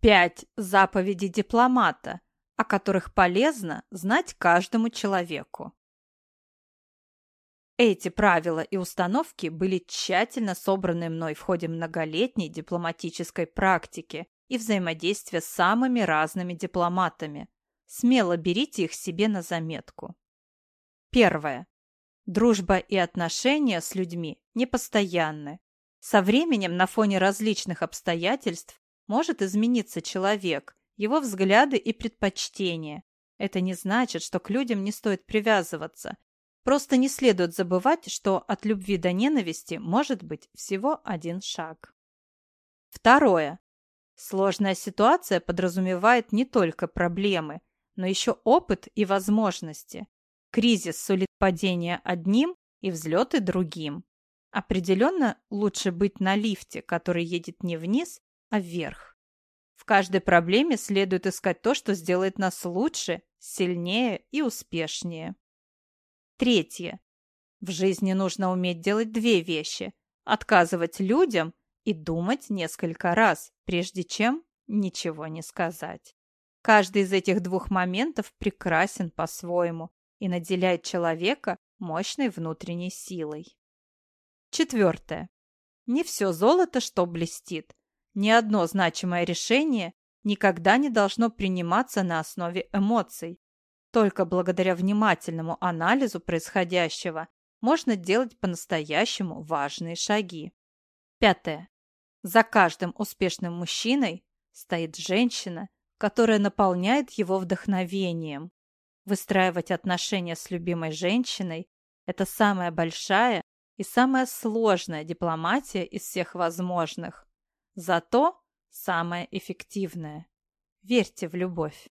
Пять заповедей дипломата, о которых полезно знать каждому человеку. Эти правила и установки были тщательно собраны мной в ходе многолетней дипломатической практики и взаимодействия с самыми разными дипломатами. Смело берите их себе на заметку. Первое. Дружба и отношения с людьми непостоянны. Со временем на фоне различных обстоятельств может измениться человек, его взгляды и предпочтения. Это не значит, что к людям не стоит привязываться. Просто не следует забывать, что от любви до ненависти может быть всего один шаг. Второе. Сложная ситуация подразумевает не только проблемы, но еще опыт и возможности. Кризис сулит падение одним и взлеты другим. Определенно лучше быть на лифте, который едет не вниз, а вверх. В каждой проблеме следует искать то, что сделает нас лучше, сильнее и успешнее. Третье. В жизни нужно уметь делать две вещи – отказывать людям и думать несколько раз, прежде чем ничего не сказать. Каждый из этих двух моментов прекрасен по-своему и наделяет человека мощной внутренней силой. Четвертое. Не все золото, что блестит. Ни одно значимое решение никогда не должно приниматься на основе эмоций. Только благодаря внимательному анализу происходящего можно делать по-настоящему важные шаги. Пятое. За каждым успешным мужчиной стоит женщина, которая наполняет его вдохновением. Выстраивать отношения с любимой женщиной – это самая большая и самая сложная дипломатия из всех возможных. Зато самое эффективное. Верьте в любовь.